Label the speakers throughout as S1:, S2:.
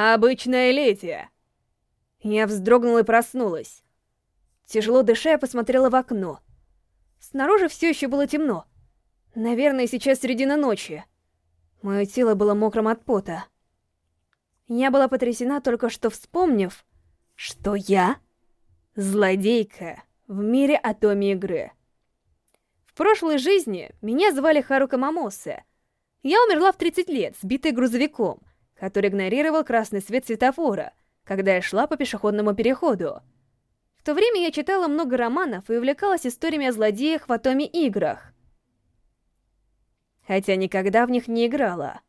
S1: Обычная леди. Я вздрогнула и проснулась. Тяжело дыша, я посмотрела в окно. Снаружи все еще было темно. Наверное, сейчас середина ночи. Мое тело было мокрым от пота. Я была потрясена только что вспомнив, что я — злодейка в мире Атоми игры. В прошлой жизни меня звали Харука Мамосе. Я умерла в 30 лет, сбитая грузовиком, который игнорировал красный свет светофора, когда я шла по пешеходному переходу. В то время я читала много романов и увлекалась историями о злодеях в Атоми играх. Хотя никогда в них не играла.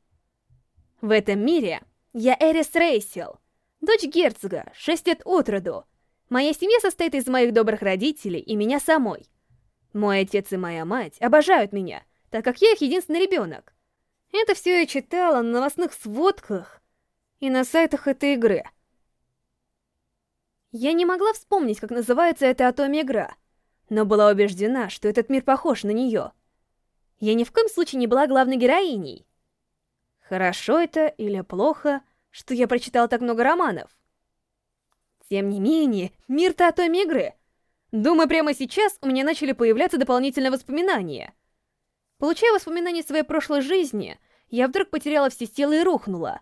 S1: В этом мире я Эрис Рейсел, дочь герцога, 6 лет от роду. Моя семья состоит из моих добрых родителей и меня самой. Мой отец и моя мать обожают меня, так как я их единственный ребенок. Это все я читала на новостных сводках и на сайтах этой игры. Я не могла вспомнить, как называется эта атоми-игра, но была убеждена, что этот мир похож на нее. Я ни в коем случае не была главной героиней. Хорошо это или плохо, что я прочитала так много романов? Тем не менее, мир-то атоми-игры. Думаю, прямо сейчас у меня начали появляться дополнительные воспоминания — Получая воспоминания своей прошлой жизни, я вдруг потеряла все силы и рухнула.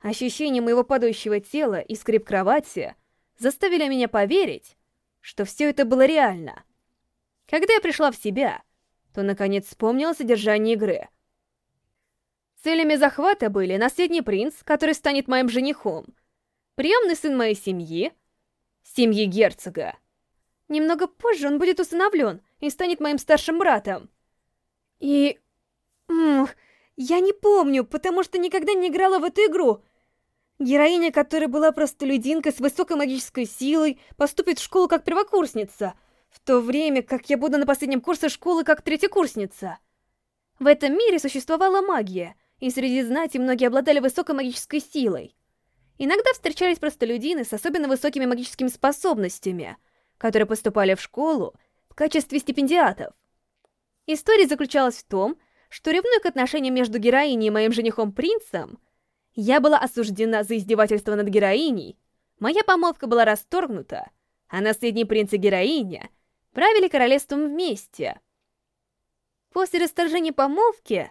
S1: Ощущение моего падающего тела и скрип кровати заставили меня поверить, что все это было реально. Когда я пришла в себя, то наконец вспомнила содержание игры. Целями захвата были наследный принц, который станет моим женихом, приемный сын моей семьи, семьи герцога. Немного позже он будет усыновлен и станет моим старшим братом. И... М я не помню, потому что никогда не играла в эту игру. Героиня, которая была простолюдинкой с высокой магической силой, поступит в школу как первокурсница, в то время как я буду на последнем курсе школы как третьекурсница. В этом мире существовала магия, и среди знати многие обладали высокой магической силой. Иногда встречались простолюдины с особенно высокими магическими способностями, которые поступали в школу в качестве стипендиатов. История заключалась в том, что ревную к отношениям между героиней и моим женихом-принцем, я была осуждена за издевательство над героиней, моя помолвка была расторгнута, а наследный принц и героиня правили королевством вместе. После расторжения помолвки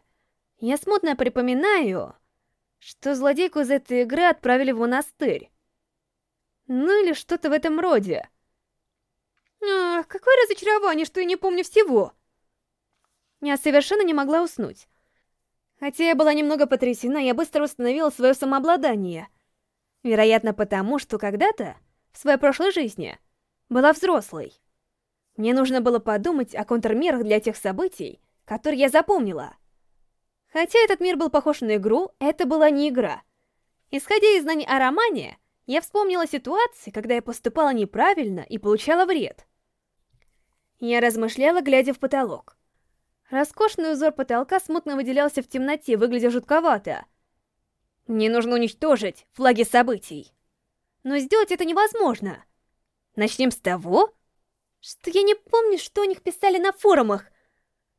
S1: я смутно припоминаю, что злодейку из этой игры отправили в монастырь. Ну или что-то в этом роде. Ах, какое разочарование, что я не помню всего. Я совершенно не могла уснуть. Хотя я была немного потрясена, я быстро восстановила свое самообладание. Вероятно, потому что когда-то, в своей прошлой жизни, была взрослой. Мне нужно было подумать о контрмерах для тех событий, которые я запомнила. Хотя этот мир был похож на игру, это была не игра. Исходя из знаний о романе, я вспомнила ситуации, когда я поступала неправильно и получала вред. Я размышляла, глядя в потолок. Роскошный узор потолка смутно выделялся в темноте, выглядя жутковато. Мне нужно уничтожить флаги событий. Но сделать это невозможно. Начнем с того, что я не помню, что о них писали на форумах.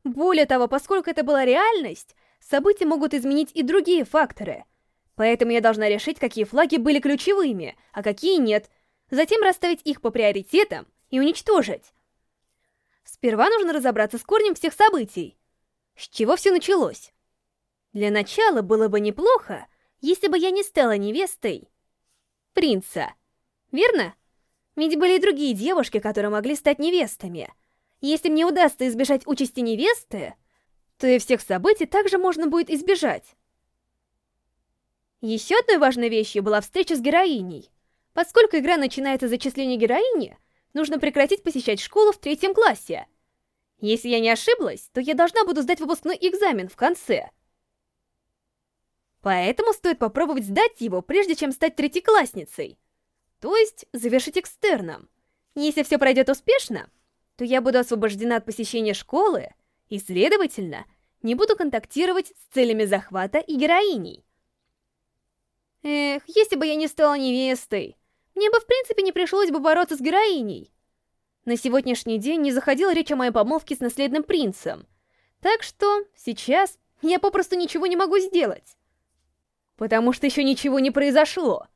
S1: Более того, поскольку это была реальность, события могут изменить и другие факторы. Поэтому я должна решить, какие флаги были ключевыми, а какие нет. Затем расставить их по приоритетам и уничтожить. Сперва нужно разобраться с корнем всех событий. С чего все началось? Для начала было бы неплохо, если бы я не стала невестой принца. Верно? Ведь были и другие девушки, которые могли стать невестами. Если мне удастся избежать участи невесты, то и всех событий также можно будет избежать. Еще одной важной вещью была встреча с героиней. Поскольку игра начинается с зачисления героини, нужно прекратить посещать школу в третьем классе. Если я не ошиблась, то я должна буду сдать выпускной экзамен в конце. Поэтому стоит попробовать сдать его, прежде чем стать третьеклассницей. То есть завершить экстерном. Если все пройдет успешно, то я буду освобождена от посещения школы и, следовательно, не буду контактировать с целями захвата и героиней. Эх, если бы я не стала невестой, мне бы в принципе не пришлось бы бороться с героиней. На сегодняшний день не заходила речь о моей помолвке с наследным принцем. Так что сейчас я попросту ничего не могу сделать. потому что еще ничего не произошло.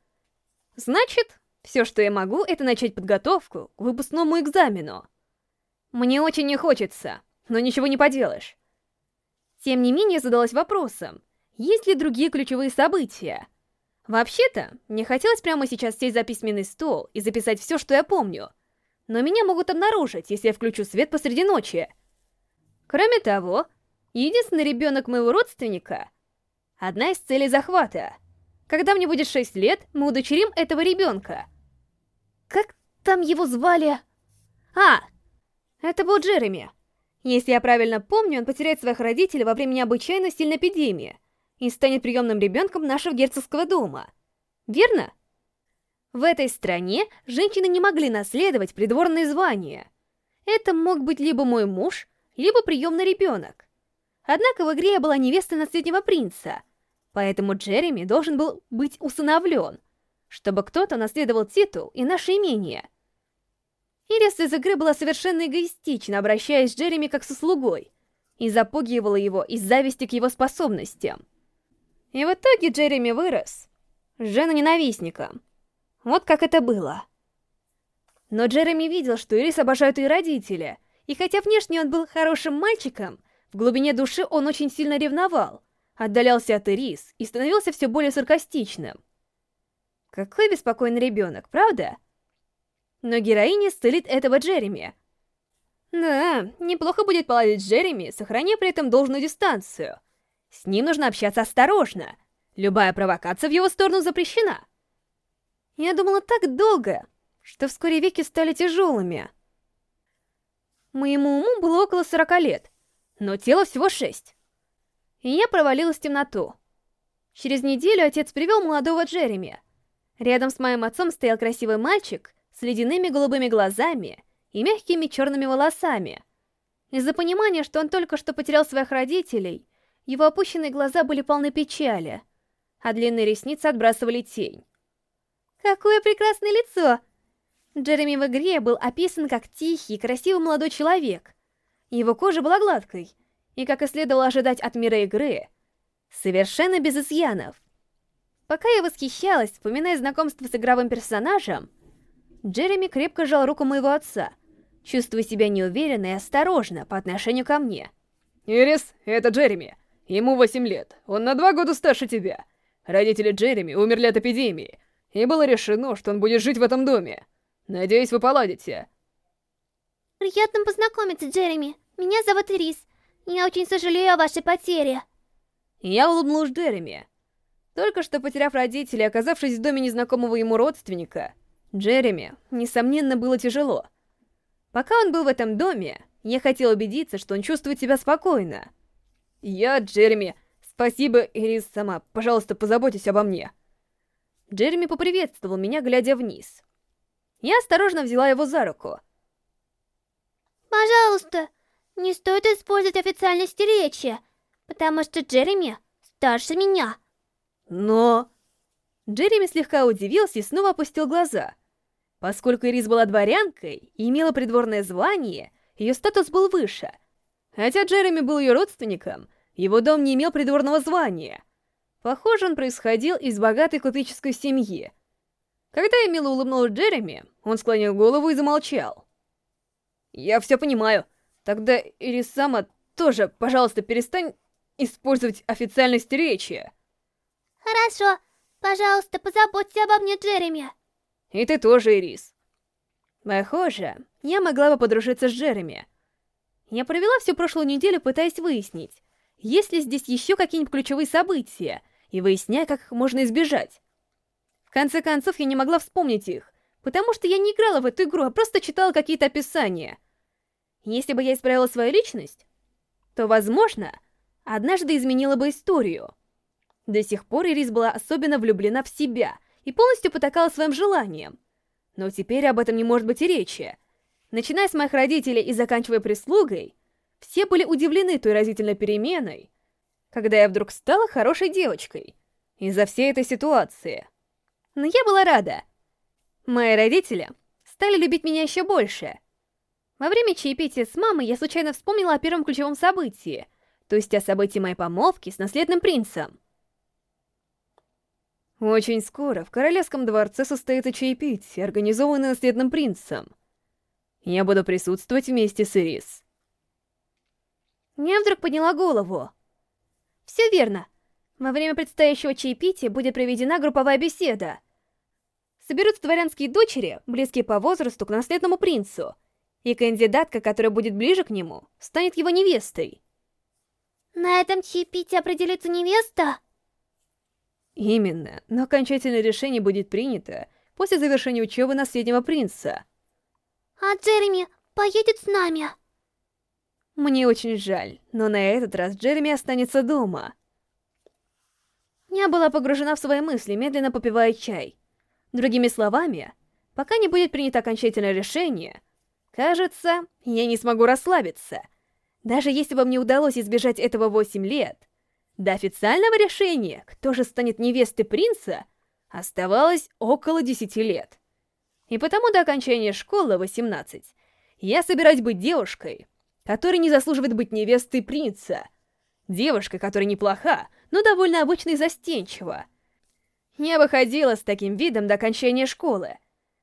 S1: Значит, все, что я могу, это начать подготовку к выпускному экзамену. Мне очень не хочется, но ничего не поделаешь. Тем не менее, задалась вопросом, есть ли другие ключевые события? Вообще-то, мне хотелось прямо сейчас сесть за письменный стол и записать все, что я помню. Но меня могут обнаружить, если я включу свет посреди ночи. Кроме того, единственный ребенок моего родственника — одна из целей захвата. Когда мне будет 6 лет, мы удочерим этого ребенка. Как там его звали? А, это был Джереми. Если я правильно помню, он потеряет своих родителей во время необычайно сильной эпидемии и станет приемным ребенком нашего герцогского дома. Верно? В этой стране женщины не могли наследовать придворные звания. Это мог быть либо мой муж, либо приемный ребенок. Однако в игре я была невестой наследнего принца, поэтому Джереми должен был быть усыновлен, чтобы кто-то наследовал титул и наше имение — Ирис из игры была совершенно эгоистична, обращаясь с Джереми как со слугой, и запугивала его из зависти к его способностям. И в итоге Джереми вырос, жена-ненавистником. Вот как это было. Но Джереми видел, что Ирис обожают ее родители, и хотя внешне он был хорошим мальчиком, в глубине души он очень сильно ревновал, отдалялся от Ирис и становился все более саркастичным. Какой беспокойный ребенок, правда? но героиня стылит этого Джереми. Да, неплохо будет поладить Джереми, сохраняя при этом должную дистанцию. С ним нужно общаться осторожно. Любая провокация в его сторону запрещена. Я думала так долго, что вскоре веки стали тяжелыми. Моему уму было около 40 лет, но тело всего 6. И я провалилась в темноту. Через неделю отец привел молодого Джереми. Рядом с моим отцом стоял красивый мальчик с ледяными голубыми глазами и мягкими черными волосами. Из-за понимания, что он только что потерял своих родителей, его опущенные глаза были полны печали, а длинные ресницы отбрасывали тень. «Какое прекрасное лицо!» Джереми в игре был описан как тихий красивый молодой человек. Его кожа была гладкой, и, как и следовало ожидать от мира игры, совершенно без изъянов. Пока я восхищалась, вспоминая знакомство с игровым персонажем, Джереми крепко сжал руку моего отца, чувствуя себя неуверенно и осторожно по отношению ко мне.
S2: «Ирис, это Джереми. Ему 8 лет. Он на два года старше тебя. Родители Джереми умерли от эпидемии, и было решено, что он будет жить в этом доме. Надеюсь, вы поладите».
S3: «Приятно познакомиться, Джереми. Меня зовут Ирис. Я очень сожалею о вашей потере».
S1: Я улыбнулась Джереми. Только что потеряв родителей, оказавшись в доме незнакомого ему родственника, Джереми, несомненно, было тяжело. Пока он был в этом доме, я хотел убедиться, что он чувствует себя спокойно. «Я Джереми. Спасибо, Ирис сама. Пожалуйста, позаботьтесь обо мне». Джереми поприветствовал меня, глядя вниз. Я осторожно взяла его за руку.
S3: «Пожалуйста, не стоит использовать официальности речи, потому что Джереми старше меня».
S1: «Но...» Джереми слегка удивился и снова опустил глаза. Поскольку Ирис была дворянкой и имела придворное звание, ее статус был выше. Хотя Джереми был ее родственником, его дом не имел придворного звания. Похоже, он происходил из богатой купеческой семьи. Когда я мило улыбнулась Джереми, он склонил голову и замолчал. «Я все понимаю. Тогда, Ирис сама, тоже, пожалуйста, перестань использовать официальность речи».
S3: «Хорошо. Пожалуйста, позаботься обо мне, Джереми».
S1: И ты тоже, Ирис. Похоже, я могла бы подружиться с Джереми. Я провела всю прошлую неделю, пытаясь выяснить, есть ли здесь еще какие-нибудь ключевые события, и выясняя, как их можно избежать. В конце концов, я не могла вспомнить их, потому что я не играла в эту игру, а просто читала какие-то описания. Если бы я исправила свою личность, то, возможно, однажды изменила бы историю. До сих пор Ирис была особенно влюблена в себя — и полностью потакала своим желаниям. Но теперь об этом не может быть и речи. Начиная с моих родителей и заканчивая прислугой, все были удивлены той разительной переменой, когда я вдруг стала хорошей девочкой из-за всей этой ситуации. Но я была рада. Мои родители стали любить меня еще больше. Во время чаепития с мамой я случайно вспомнила о первом ключевом событии, то есть о событии моей помолвки с наследным принцем. Очень скоро в Королевском дворце состоится чаепитие, организованное наследным принцем. Я буду присутствовать вместе с Ирис. Я вдруг подняла голову. Все верно. Во время предстоящего чаепития будет проведена групповая беседа. Соберутся дворянские дочери, близкие по возрасту к наследному принцу, и кандидатка, которая будет ближе к нему, станет его невестой.
S3: На этом чаепитии определится невеста?
S1: Именно, но окончательное решение будет принято после завершения учебы наследного принца.
S3: А Джереми поедет с нами?
S1: Мне очень жаль, но на этот раз Джереми останется дома. Я была погружена в свои мысли, медленно попивая чай. Другими словами, пока не будет принято окончательное решение, кажется, я не смогу расслабиться. Даже если бы мне удалось избежать этого 8 лет, до официального решения, кто же станет невестой принца, оставалось около 10 лет. И потому до окончания школы 18 я собираюсь быть девушкой, которая не заслуживает быть невестой принца. Девушка, которая неплоха, но довольно обычно и застенчива. Я выходила с таким видом до окончания школы.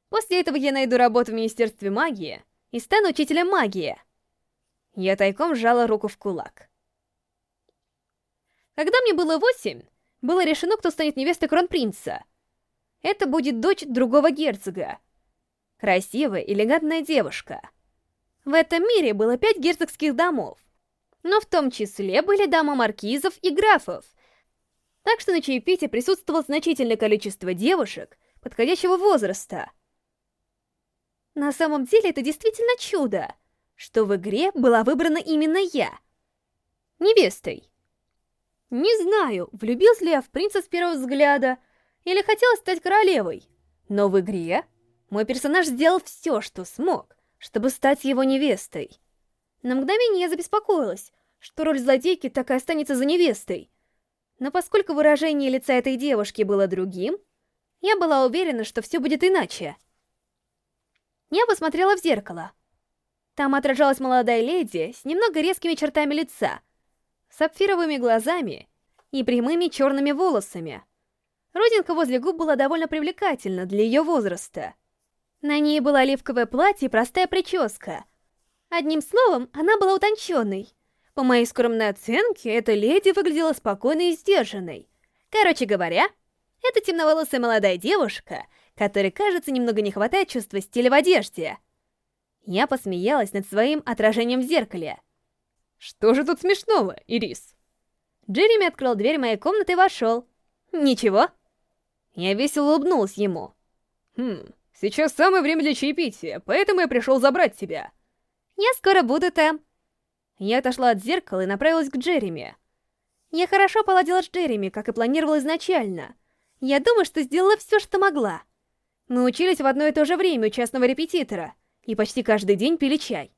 S1: После этого я найду работу в Министерстве магии и стану учителем магии. Я тайком сжала руку в кулак. Когда мне было восемь, было решено, кто станет невестой кронпринца. Это будет дочь другого герцога. Красивая, элегантная девушка. В этом мире было пять герцогских домов, но в том числе были дома маркизов и графов. Так что на чаепитии присутствовало значительное количество девушек подходящего возраста. На самом деле это действительно чудо, что в игре была выбрана именно я. Невестой. Не знаю, влюбился ли я в принца с первого взгляда, или хотела стать королевой. Но в игре мой персонаж сделал все, что смог, чтобы стать его невестой. На мгновение я забеспокоилась, что роль злодейки так и останется за невестой. Но поскольку выражение лица этой девушки было другим, я была уверена, что все будет иначе. Я посмотрела в зеркало. Там отражалась молодая леди с немного резкими чертами лица — сапфировыми глазами и прямыми черными волосами. Родинка возле губ была довольно привлекательна для ее возраста. На ней было оливковое платье и простая прическа. Одним словом, она была утонченной. По моей скромной оценке, эта леди выглядела спокойной и сдержанной. Короче говоря, это темноволосая молодая девушка, которой, кажется, немного не хватает чувства стиля в одежде. Я посмеялась над своим отражением в зеркале.
S2: Что же тут смешного, Ирис?
S1: Джереми открыл дверь моей комнаты и вошел. Ничего. Я весело улыбнулась ему.
S2: Хм, сейчас самое время для чаепития, поэтому я пришел забрать тебя.
S1: Я скоро буду там. Я отошла от зеркала и направилась к Джереми. Я хорошо поладила с Джереми, как и планировала изначально. Я думаю, что сделала все, что могла. Мы учились в одно и то же время у частного репетитора, и почти каждый день пили чай.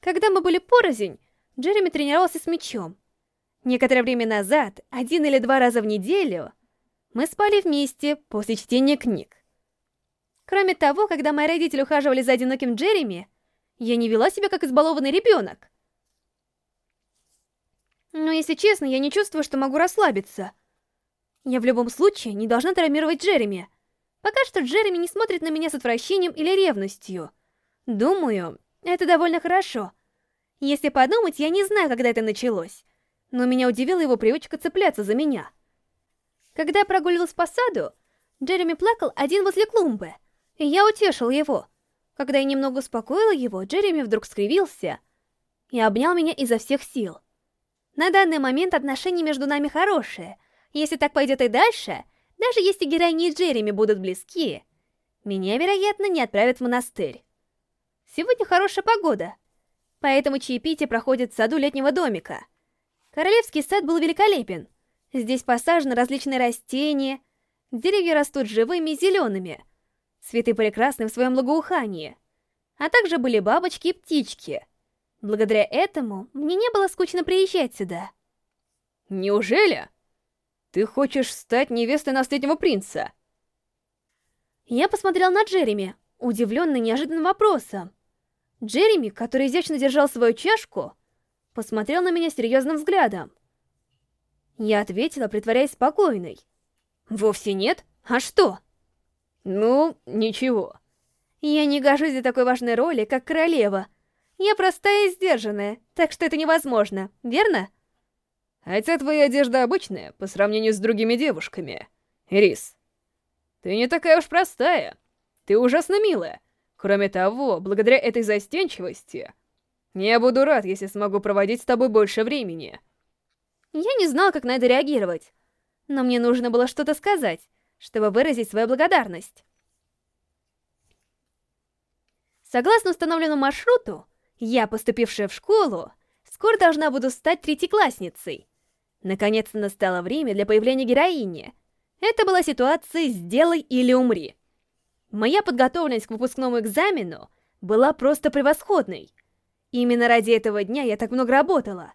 S1: Когда мы были порознь, Джереми тренировался с мячом. Некоторое время назад, один или два раза в неделю, мы спали вместе после чтения книг. Кроме того, когда мои родители ухаживали за одиноким Джереми, я не вела себя как избалованный ребенок. Но, если честно, я не чувствую, что могу расслабиться. Я в любом случае не должна травмировать Джереми. Пока что Джереми не смотрит на меня с отвращением или ревностью. Думаю, это довольно хорошо. Если подумать, я не знаю, когда это началось, но меня удивила его привычка цепляться за меня. Когда я прогуливалась по саду, Джереми плакал один возле клумбы, и я утешил его. Когда я немного успокоила его, Джереми вдруг скривился и обнял меня изо всех сил. На данный момент отношения между нами хорошие. Если так пойдет и дальше, даже если героини и Джереми будут близки, меня, вероятно, не отправят в монастырь. Сегодня хорошая погода, поэтому чаепитие проходит в саду летнего домика. Королевский сад был великолепен. Здесь посажены различные растения, деревья растут живыми и зелеными, цветы прекрасны в своем благоухании, а также были бабочки и птички. Благодаря этому мне не было скучно приезжать сюда.
S2: Неужели? Ты хочешь стать невестой наследного принца?
S1: Я посмотрел на Джереми, удивленный неожиданным вопросом. Джереми, который изящно держал свою чашку, посмотрел на меня серьезным взглядом. Я ответила, притворяясь спокойной. «Вовсе нет. А что?
S2: Ну, ничего.
S1: Я не гожусь для такой важной роли, как королева. Я простая и сдержанная, так что это невозможно, верно?
S2: Хотя твоя одежда обычная по сравнению с другими девушками. Рис, ты не такая уж простая. Ты ужасно милая. Кроме того, благодаря этой застенчивости, я буду рад, если смогу проводить с тобой больше времени.
S1: Я не знал, как на это реагировать. Но мне нужно было что-то сказать, чтобы выразить свою благодарность. Согласно установленному маршруту, я, поступившая в школу, скоро должна буду стать третьеклассницей. Наконец-то настало время для появления героини. Это была ситуация «сделай или умри». Моя подготовленность к выпускному экзамену была просто превосходной. Именно ради этого дня я так много работала.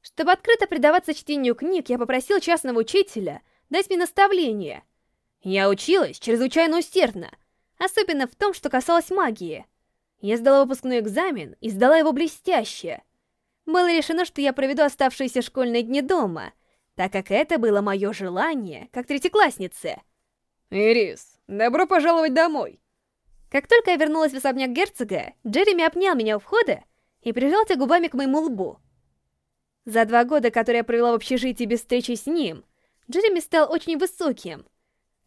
S1: Чтобы открыто предаваться чтению книг, я попросил частного учителя дать мне наставление. Я училась чрезвычайно усердно, особенно в том, что касалось магии. Я сдала выпускной экзамен и сдала его блестяще. Было решено, что я проведу оставшиеся школьные дни дома, так как это было мое желание, как третьеклассницы.
S2: Ирис, добро пожаловать домой.
S1: Как только я вернулась в особняк герцога, Джереми обнял меня у входа и прижался губами к моему лбу. За два года, которые я провела в общежитии без встречи с ним, Джереми стал очень высоким.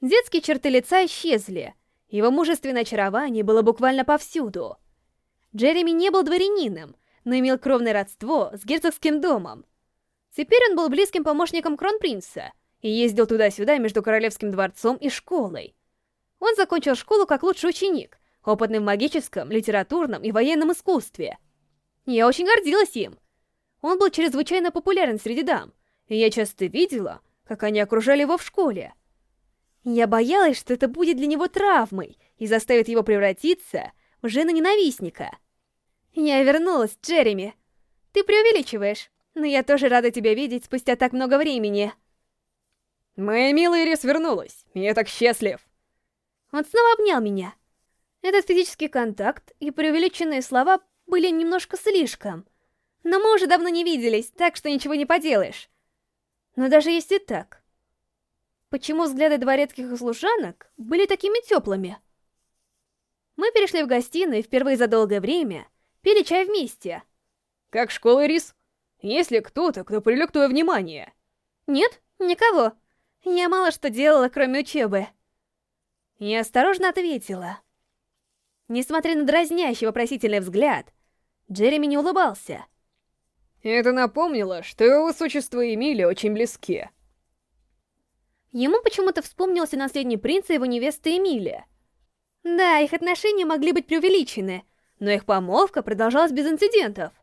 S1: Детские черты лица исчезли, его мужественное очарование было буквально повсюду. Джереми не был дворянином, но имел кровное родство с герцогским домом. Теперь он был близким помощником кронпринца и ездил туда-сюда между королевским дворцом и школой. Он закончил школу как лучший ученик, опытный в магическом, литературном и военном искусстве. Я очень гордилась им. Он был чрезвычайно популярен среди дам, и я часто видела, как они окружали его в школе. Я боялась, что это будет для него травмой и заставит его превратиться в жена-ненавистника. Я вернулась, Джереми. Ты преувеличиваешь, но я тоже рада тебя видеть спустя так много времени.
S2: Моя милая Ирис вернулась, я так счастлив.
S1: Он снова обнял меня. Этот физический контакт и преувеличенные слова были немножко слишком. Но мы уже давно не виделись, так что ничего не поделаешь. Но даже если так, почему взгляды дворецких и служанок были такими теплыми? Мы перешли в гостиную и впервые за долгое время пили чай вместе.
S2: Как школа, Рис? Есть ли кто-то, кто привлек твое внимание?
S1: Нет, никого. Я мало что делала, кроме учебы. Я осторожно ответила. Несмотря на дразнящий вопросительный взгляд, Джереми не улыбался.
S2: Это напомнило, что его высочество и Эмили очень близки.
S1: Ему почему-то вспомнился наследный принц и его невеста Эмилия. Да, их отношения могли быть преувеличены, но их помолвка продолжалась без инцидентов.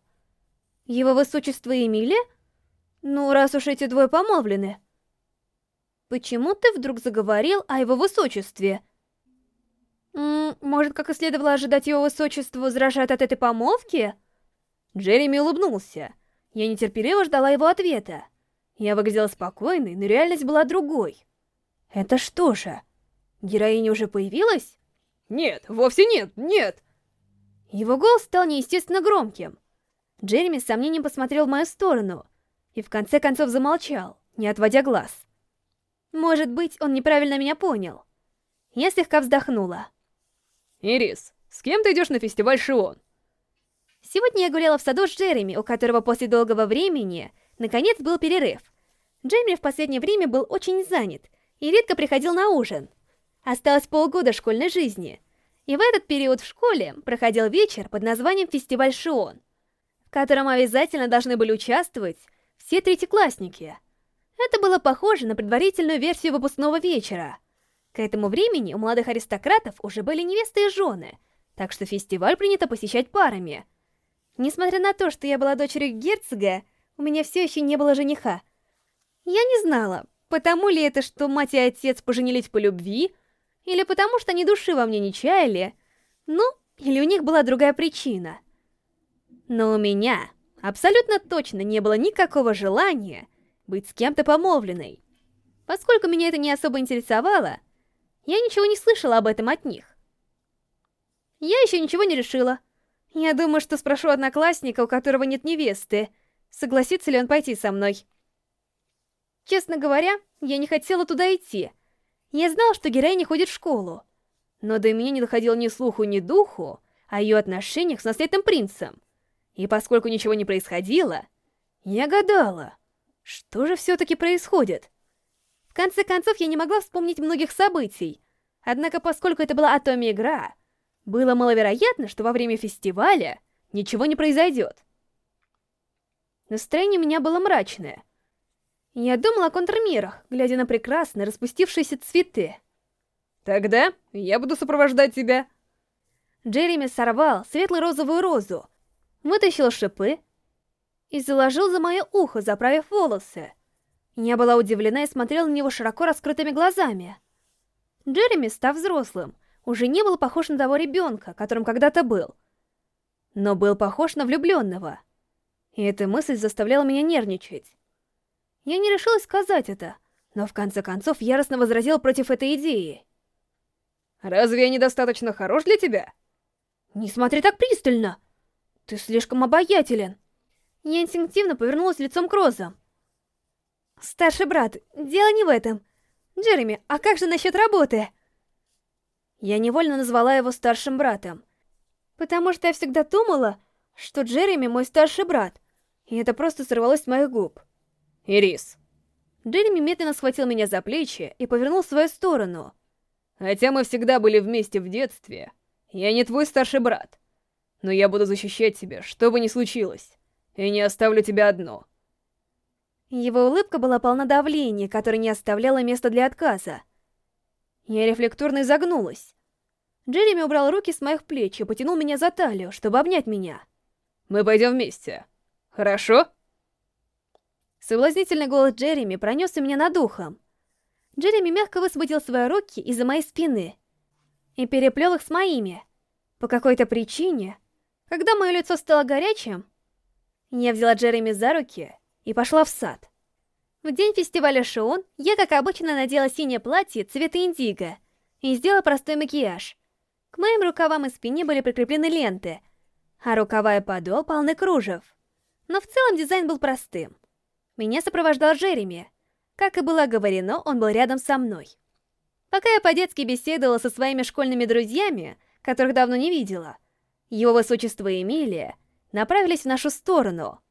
S1: Его высочество Эмилия? Ну, раз уж эти двое помолвлены. Почему ты вдруг заговорил о его высочестве? М -м, может, как и следовало ожидать его высочество, возражает от этой помолвки? Джереми улыбнулся. Я нетерпеливо ждала его ответа. Я выглядела спокойной, но реальность была другой. Это что же? Героиня уже появилась?
S2: Нет, вовсе нет, нет!
S1: Его голос стал неестественно громким. Джереми с сомнением посмотрел в мою сторону и в конце концов замолчал, не отводя глаз. Может быть, он неправильно меня понял. Я слегка вздохнула.
S2: Ирис, с кем ты идешь на фестиваль Шион?
S1: Сегодня я гуляла в саду с Джереми, у которого после долгого времени, наконец, был перерыв. Джереми в последнее время был очень занят и редко приходил на ужин. Осталось полгода школьной жизни, и в этот период в школе проходил вечер под названием «Фестиваль Шион», в котором обязательно должны были участвовать все третьеклассники. Это было похоже на предварительную версию выпускного вечера. К этому времени у молодых аристократов уже были невесты и жены, так что фестиваль принято посещать парами. Несмотря на то, что я была дочерью герцога, у меня все еще не было жениха. Я не знала, потому ли это, что мать и отец поженились по любви, или потому что они души во мне не чаяли, ну, или у них была другая причина. Но у меня абсолютно точно не было никакого желания быть с кем-то помолвленной. Поскольку меня это не особо интересовало, я ничего не слышала об этом от них. Я еще ничего не решила. Я думаю, что спрошу одноклассника, у которого нет невесты, согласится ли он пойти со мной. Честно говоря, я не хотела туда идти. Я знал, что героиня ходит в школу, но до меня не доходило ни слуху, ни духу о ее отношениях с наследным принцем. И поскольку ничего не происходило, я гадала, что же все-таки происходит. В конце концов, я не могла вспомнить многих событий, однако поскольку это была Атоми-игра, было маловероятно, что во время фестиваля ничего не произойдет. Настроение у меня было мрачное. Я думала о контрмерах, глядя на прекрасно распустившиеся цветы.
S2: Тогда я буду сопровождать тебя.
S1: Джереми сорвал светло-розовую розу, вытащил шипы и заложил за мое ухо, заправив волосы. Я была удивлена и смотрела на него широко раскрытыми глазами. Джереми, став взрослым, уже не был похож на того ребенка, которым когда-то был, но был похож на влюбленного. И эта мысль заставляла меня нервничать. Я не решилась сказать это, но в конце концов яростно возразил против этой идеи.
S2: «Разве я недостаточно хорош для тебя?»
S1: «Не смотри так пристально! Ты слишком обаятелен!» Я инстинктивно повернулась лицом к розам. «Старший брат, дело не в этом. Джереми, а как же насчет работы?» Я невольно назвала его старшим братом, потому что я всегда думала, что Джереми мой старший брат, и это просто сорвалось с моих губ.
S2: «Ирис».
S1: Джереми медленно схватил меня за плечи и повернул в свою сторону.
S2: «Хотя мы всегда были вместе в детстве, я не твой старший брат, но я буду защищать тебя, что бы ни случилось, и не оставлю тебя одну».
S1: Его улыбка была полна давления, которое не оставляло места для отказа. Я рефлекторно изогнулась. Джереми убрал руки с моих плеч и потянул меня за талию, чтобы обнять меня.
S2: «Мы пойдем вместе. Хорошо?»
S1: Соблазнительный голос Джереми пронесся меня над ухом. Джереми мягко высвободил свои руки из-за моей спины и переплел их с моими. По какой-то причине, когда мое лицо стало горячим, я взяла Джереми за руки и пошла в сад. В день фестиваля Шион я, как обычно, надела синее платье цвета индиго и сделала простой макияж. К моим рукавам и спине были прикреплены ленты, а рукава и подол полны кружев. Но в целом дизайн был простым. Меня сопровождал Джереми. Как и было говорено, он был рядом со мной. Пока я по-детски беседовала со своими школьными друзьями, которых давно не видела, его высочество и Эмилия направились в нашу сторону —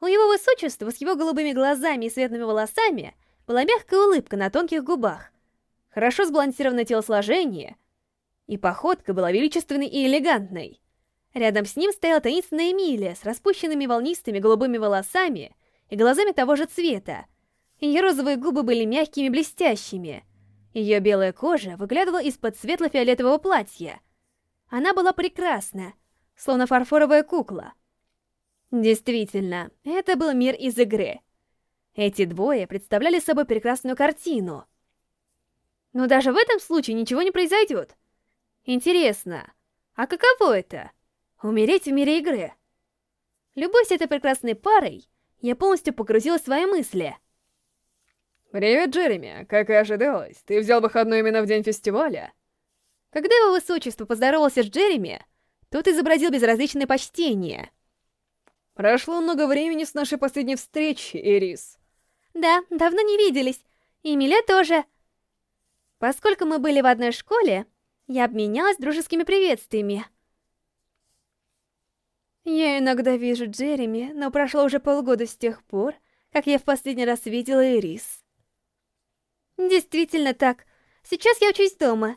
S1: у его высочества с его голубыми глазами и светлыми волосами была мягкая улыбка на тонких губах, хорошо сбалансированное телосложение, и походка была величественной и элегантной. Рядом с ним стояла таинственная Эмилия с распущенными волнистыми голубыми волосами и глазами того же цвета. Ее розовые губы были мягкими блестящими. Ее белая кожа выглядывала из-под светло-фиолетового платья. Она была прекрасна, словно фарфоровая кукла — Действительно, это был мир из игры. Эти двое представляли собой прекрасную картину. Но даже в этом случае ничего не произойдет. Интересно, а каково это? Умереть в мире игры? Любовь с этой прекрасной парой, я полностью погрузилась в свои мысли.
S2: Привет, Джереми. Как и ожидалось, ты взял выходной именно в день фестиваля?
S1: Когда его высочество поздоровался с Джереми, тот изобразил безразличное почтение —
S2: Прошло много времени с нашей последней встречи, Эрис.
S1: Да, давно не виделись. И Миля тоже. Поскольку мы были в одной школе, я обменялась дружескими приветствиями. Я иногда вижу Джереми, но прошло уже полгода с тех пор, как я в последний раз видела Ирис. Действительно так. Сейчас я учусь дома.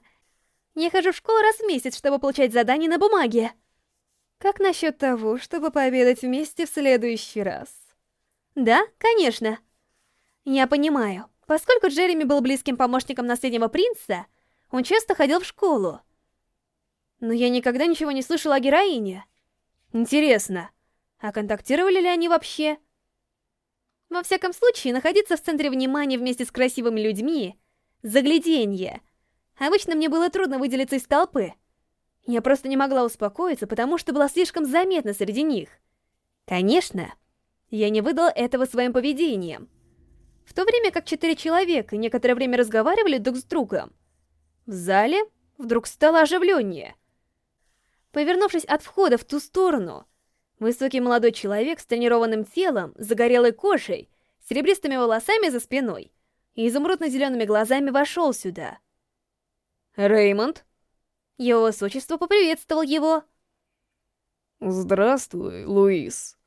S1: Я хожу в школу раз в месяц, чтобы получать задания на бумаге. Как насчет того, чтобы пообедать вместе в следующий раз? Да, конечно. Я понимаю. Поскольку Джереми был близким помощником наследнего принца, он часто ходил в школу. Но я никогда ничего не слышала о героине. Интересно, а контактировали ли они вообще? Во всяком случае, находиться в центре внимания вместе с красивыми людьми — загляденье. Обычно мне было трудно выделиться из толпы — я просто не могла успокоиться, потому что была слишком заметна среди них. Конечно, я не выдала этого своим поведением. В то время как четыре человека некоторое время разговаривали друг с другом, в зале вдруг стало оживленнее. Повернувшись от входа в ту сторону, высокий молодой человек с тренированным телом, загорелой кожей, серебристыми волосами за спиной и изумрудно-зелеными глазами вошел сюда.
S2: Реймонд?
S1: Его высочество поприветствовал его.
S2: Здравствуй, Луис.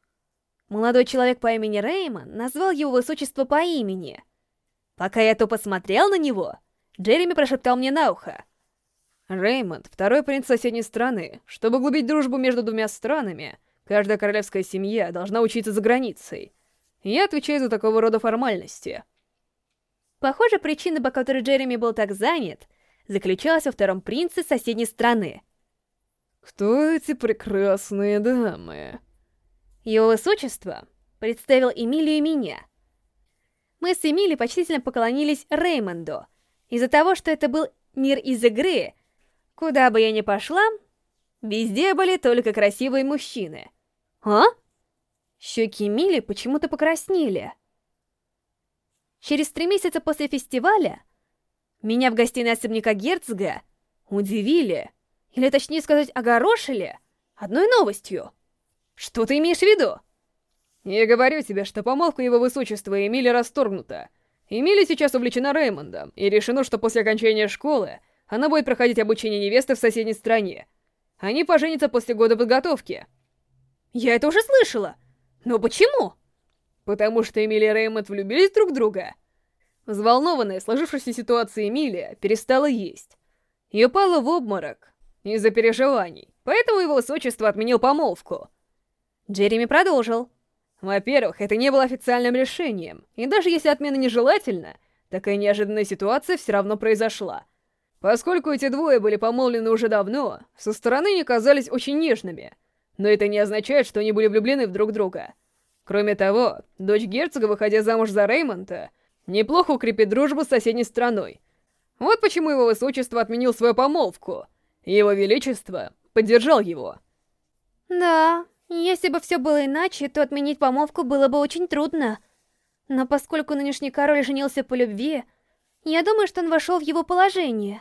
S1: Молодой человек по имени Реймон назвал его высочество по имени. Пока я то посмотрел на него, Джереми прошептал мне на ухо.
S2: Реймонд — второй принц соседней страны. Чтобы углубить дружбу между двумя странами, каждая королевская семья должна учиться за границей. Я отвечаю за такого рода формальности.
S1: Похоже, причина, по которой Джереми был так занят, заключалась во втором принце соседней страны.
S2: Кто эти прекрасные дамы?
S1: Его высочество представил Эмилию и меня. Мы с Эмили почтительно поклонились Реймонду. Из-за того, что это был мир из игры, куда бы я ни пошла, везде были только красивые мужчины. А? Щеки Эмили почему-то покраснели. Через три месяца после фестиваля меня в гостиной особняка герцога удивили, или точнее сказать, огорошили одной новостью. Что ты имеешь в виду?
S2: Я говорю тебе, что помолвка его высочества Эмили расторгнута. Эмили сейчас увлечена Реймондом, и решено, что после окончания школы она будет проходить обучение невесты в соседней стране. Они поженятся после года подготовки.
S1: Я это уже слышала. Но почему?
S2: Потому что Эмили и Реймонд влюбились друг в друга. Взволнованная сложившейся ситуацией Эмилия перестала есть. И упала в обморок из-за переживаний, поэтому его высочество отменил помолвку.
S1: Джереми продолжил.
S2: Во-первых, это не было официальным решением, и даже если отмена нежелательна, такая неожиданная ситуация все равно произошла. Поскольку эти двое были помолвлены уже давно, со стороны они казались очень нежными, но это не означает, что они были влюблены в друг друга. Кроме того, дочь герцога, выходя замуж за Реймонта, неплохо укрепит дружбу с соседней страной. Вот почему его высочество отменил свою помолвку, его величество поддержал его.
S1: Да, если бы все было иначе, то отменить помолвку было бы очень трудно. Но поскольку нынешний король женился по любви, я думаю, что он вошел в его положение.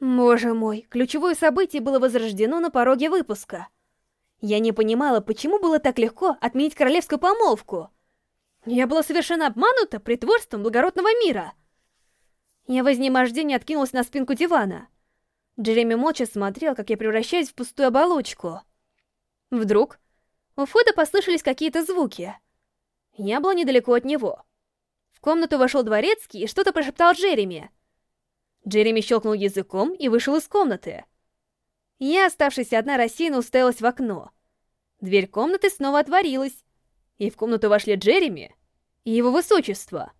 S1: Боже мой, ключевое событие было возрождено на пороге выпуска. Я не понимала, почему было так легко отменить королевскую помолвку. Я была совершенно обманута притворством благородного мира. Я в изнемождении откинулась на спинку дивана. Джереми молча смотрел, как я превращаюсь в пустую оболочку. Вдруг у входа послышались какие-то звуки. Я была недалеко от него. В комнату вошел дворецкий и что-то прошептал Джереми. Джереми щелкнул языком и вышел из комнаты. Я, оставшись одна, рассеянно уставилась в окно. Дверь комнаты снова отворилась, и в комнату вошли Джереми и его высочество.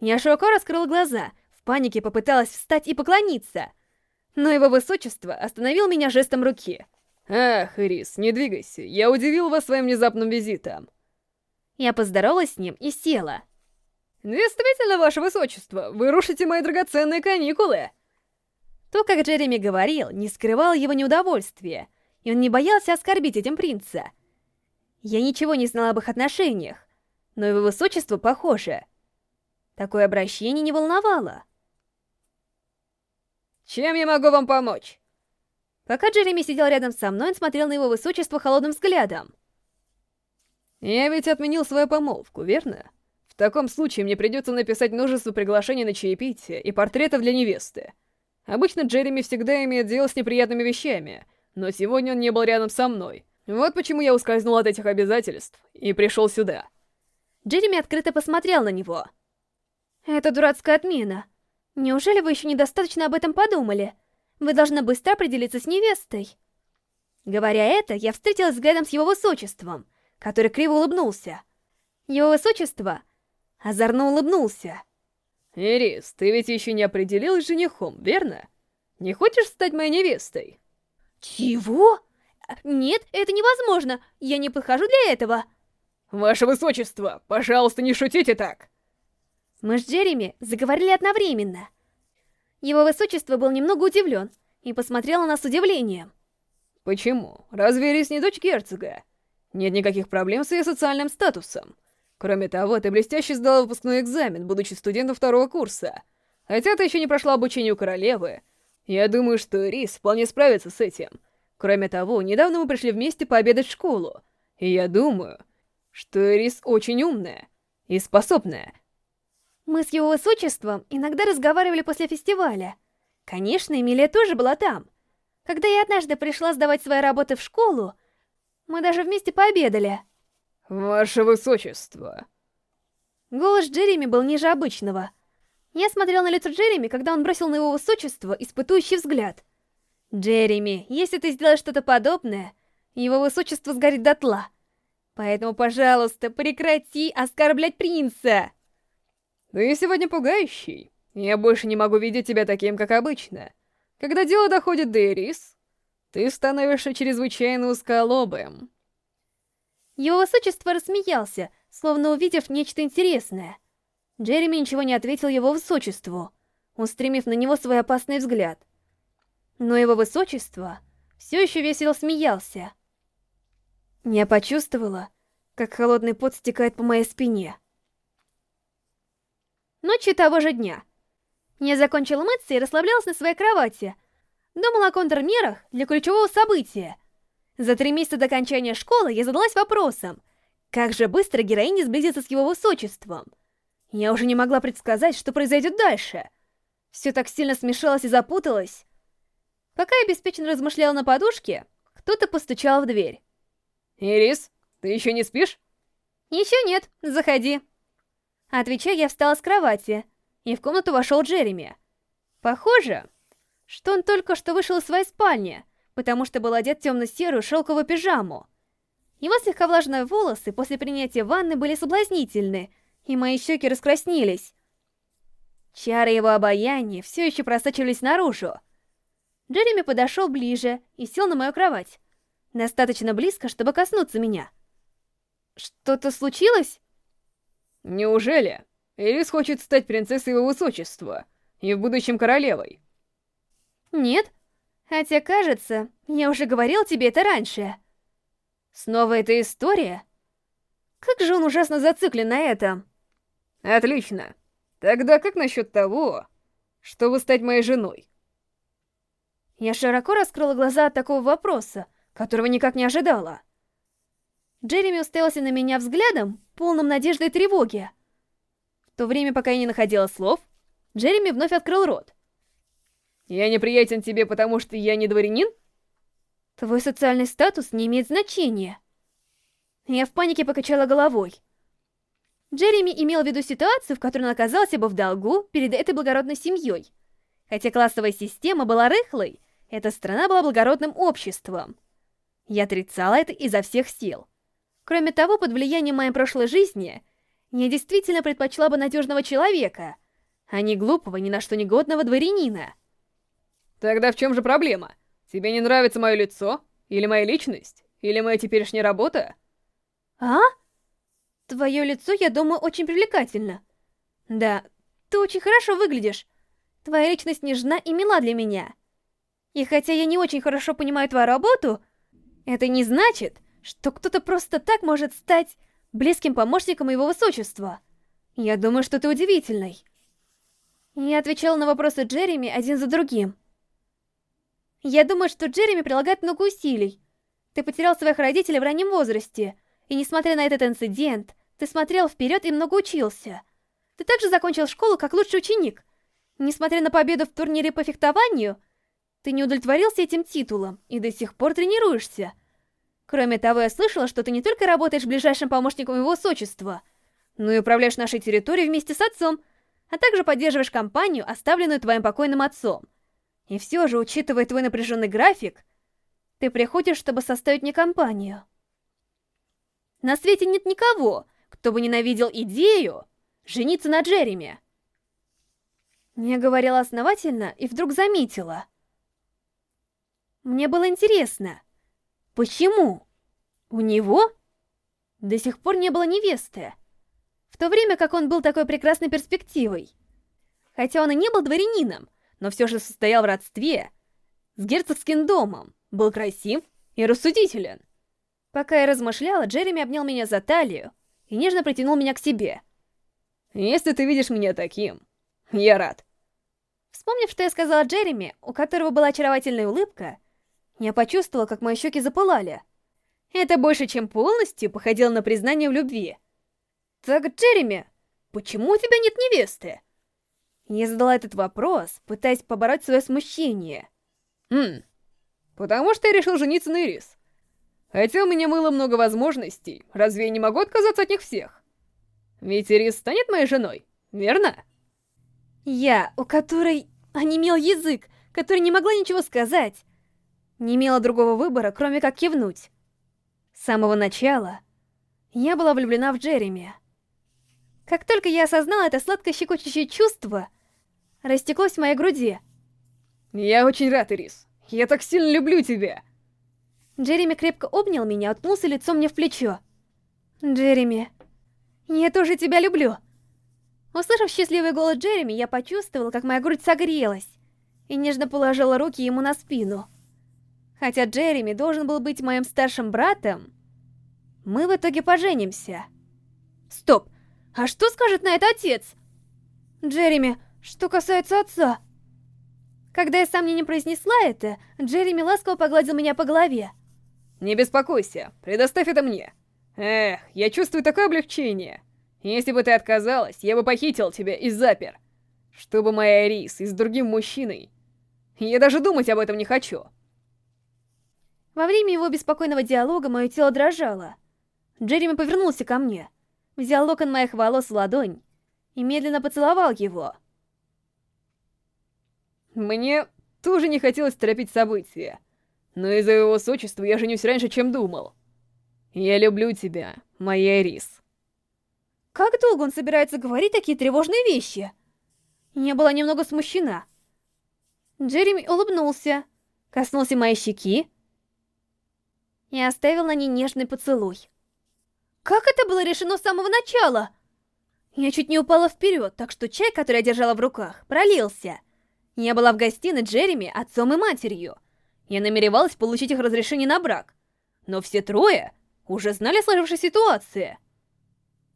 S1: Я широко раскрыла глаза, в панике попыталась встать и поклониться, но его высочество остановил меня жестом руки —
S2: «Ах, Рис, не двигайся, я удивил вас своим внезапным визитом».
S1: Я поздоровалась с ним и села.
S2: «Действительно, ваше высочество, вы рушите мои драгоценные каникулы!»
S1: То, как Джереми говорил, не скрывало его неудовольствия, и он не боялся оскорбить этим принца. Я ничего не знала об их отношениях, но его высочество похоже. Такое обращение не волновало.
S2: «Чем я могу вам помочь?»
S1: Пока Джереми сидел рядом со мной, он смотрел на его высочество холодным взглядом.
S2: «Я ведь отменил свою помолвку, верно? В таком случае мне придется написать множество приглашений на чаепитие и портретов для невесты. Обычно Джереми всегда имеет дело с неприятными вещами, но сегодня он не был рядом со мной. Вот почему я ускользнул от этих обязательств и пришел сюда».
S1: Джереми открыто посмотрел на него. «Это дурацкая отмена. Неужели вы еще недостаточно об этом подумали?» Вы должны быстро определиться с невестой. Говоря это, я встретилась взглядом с его высочеством, который криво улыбнулся. Его высочество озорно улыбнулся.
S2: «Ирис, ты ведь еще не определилась женихом, верно? Не хочешь стать моей невестой?»
S1: «Чего? Нет, это невозможно. Я не подхожу для этого».
S2: «Ваше высочество, пожалуйста, не шутите так!»
S1: Мы с Джереми заговорили одновременно — его высочество был немного удивлен и посмотрел на нас с удивлением.
S2: «Почему? Разве Рис не дочь герцога? Нет никаких проблем с ее социальным статусом. Кроме того, ты блестяще сдала выпускной экзамен, будучи студентом второго курса. Хотя ты еще не прошла обучение у королевы. Я думаю, что Рис вполне справится с этим. Кроме того, недавно мы пришли вместе пообедать в школу. И я думаю, что Рис очень умная и способная.
S1: Мы с его высочеством иногда разговаривали после фестиваля. Конечно, Эмилия тоже была там. Когда я однажды пришла сдавать свои работы в школу, мы даже вместе пообедали.
S2: «Ваше высочество!»
S1: Голос Джереми был ниже обычного. Я смотрел на лицо Джереми, когда он бросил на его высочество испытующий взгляд. «Джереми, если ты сделаешь что-то подобное, его высочество сгорит дотла. Поэтому, пожалуйста, прекрати оскорблять принца!»
S2: «Ты сегодня пугающий. Я больше не могу видеть тебя таким, как обычно. Когда дело доходит до Ирис, ты становишься чрезвычайно узколобым».
S1: Его высочество рассмеялся, словно увидев нечто интересное. Джереми ничего не ответил его высочеству, устремив на него свой опасный взгляд. Но его высочество все еще весело смеялся. Я почувствовала, как холодный пот стекает по моей спине. Ночью того же дня. Я закончила мыться и расслаблялась на своей кровати. Думала о контрмерах для ключевого события. За три месяца до окончания школы я задалась вопросом, как же быстро героиня сблизится с его высочеством. Я уже не могла предсказать, что произойдет дальше. Все так сильно смешалось и запуталось. Пока я беспечно размышляла на подушке, кто-то постучал в дверь.
S2: «Ирис, ты еще не спишь?»
S1: «Еще нет, заходи». Отвечая, я встала с кровати, и в комнату вошел Джереми. Похоже, что он только что вышел из своей спальни, потому что был одет в темно-серую шелковую пижаму. Его слегка влажные волосы после принятия ванны были соблазнительны, и мои щеки раскраснелись. Чары его обаяния все еще просачивались наружу. Джереми подошел ближе и сел на мою кровать. Достаточно близко, чтобы коснуться меня. Что-то случилось?
S2: Неужели? Ирис хочет стать принцессой его высочества и в будущем королевой.
S1: Нет. Хотя, кажется, я уже говорил тебе это раньше. Снова эта история? Как же он ужасно зациклен на этом.
S2: Отлично. Тогда как насчет того, чтобы стать моей женой?
S1: Я широко раскрыла глаза от такого вопроса, которого никак не ожидала. Джереми уставился на меня взглядом, полным надежды и тревоги. В то время, пока я не находила слов, Джереми вновь открыл рот.
S2: «Я неприятен тебе, потому что я не дворянин?»
S1: «Твой социальный статус не имеет значения». Я в панике покачала головой. Джереми имел в виду ситуацию, в которой он оказался бы в долгу перед этой благородной семьей. Хотя классовая система была рыхлой, эта страна была благородным обществом. Я отрицала это изо всех сил. Кроме того, под влиянием моей прошлой жизни, я действительно предпочла бы надежного человека, а не глупого, ни на что негодного дворянина.
S2: Тогда в чем же проблема? Тебе не нравится мое лицо? Или моя личность? Или моя теперешняя работа?
S1: А? Твое лицо, я думаю, очень привлекательно. Да, ты очень хорошо выглядишь. Твоя личность нежна и мила для меня. И хотя я не очень хорошо понимаю твою работу, это не значит, что кто-то просто так может стать близким помощником его высочества. Я думаю, что ты удивительный. Я отвечал на вопросы Джереми один за другим. Я думаю, что Джереми прилагает много усилий. Ты потерял своих родителей в раннем возрасте, и несмотря на этот инцидент, ты смотрел вперед и много учился. Ты также закончил школу как лучший ученик. Несмотря на победу в турнире по фехтованию, ты не удовлетворился этим титулом и до сих пор тренируешься. Кроме того, я слышала, что ты не только работаешь ближайшим помощником его высочества, но и управляешь нашей территорией вместе с отцом, а также поддерживаешь компанию, оставленную твоим покойным отцом. И все же, учитывая твой напряженный график, ты приходишь, чтобы составить мне компанию. На свете нет никого, кто бы ненавидел идею жениться на Джереми. Я говорила основательно и вдруг заметила. Мне было интересно, Почему? У него до сих пор не было невесты. В то время как он был такой прекрасной перспективой. Хотя он и не был дворянином, но все же состоял в родстве с герцогским домом, был красив и рассудителен. Пока я размышляла, Джереми обнял меня за талию и нежно притянул меня к себе.
S2: «Если ты видишь меня таким, я рад».
S1: Вспомнив, что я сказала Джереми, у которого была очаровательная улыбка, я почувствовала, как мои щеки запылали. Это больше, чем полностью походило на признание в любви. Так, Джереми, почему у тебя нет невесты? Я задала этот вопрос, пытаясь побороть свое смущение.
S2: Хм, потому что я решил жениться на Ирис. Хотя у меня было много возможностей, разве я не могу отказаться от них всех? Ведь Ирис станет моей женой, верно?
S1: Я, у которой онемел язык, которая не могла ничего сказать, не имела другого выбора, кроме как кивнуть. С самого начала я была влюблена в Джереми. Как только я осознала это сладко-щекочущее чувство, растеклось в моей груди.
S2: Я очень рад, Ирис. Я так сильно люблю тебя.
S1: Джереми крепко обнял меня, уткнулся лицом мне в плечо. Джереми, я тоже тебя люблю. Услышав счастливый голос Джереми, я почувствовала, как моя грудь согрелась, и нежно положила руки ему на спину. Хотя Джереми должен был быть моим старшим братом, мы в итоге поженимся. Стоп, а что скажет на это отец? Джереми, что касается отца... Когда я сам мне не произнесла это, Джереми ласково погладил меня по голове.
S2: Не беспокойся, предоставь это мне. Эх, я чувствую такое облегчение. Если бы ты отказалась, я бы похитил тебя и запер. Чтобы моя Рис и с другим мужчиной. Я даже думать об этом не хочу.
S1: Во время его беспокойного диалога мое тело дрожало. Джереми повернулся ко мне, взял локон моих волос в ладонь и медленно поцеловал его.
S2: Мне тоже не хотелось торопить события, но из-за его высочества я женюсь раньше, чем думал. Я люблю тебя, моя Рис.
S1: Как долго он собирается говорить такие тревожные вещи? Я была немного смущена. Джереми улыбнулся, коснулся моей щеки и оставил на ней нежный поцелуй. Как это было решено с самого начала? Я чуть не упала вперед, так что чай, который я держала в руках, пролился. Я была в гостиной Джереми, отцом и матерью. Я намеревалась получить их разрешение на брак. Но все трое уже знали о сложившейся ситуации.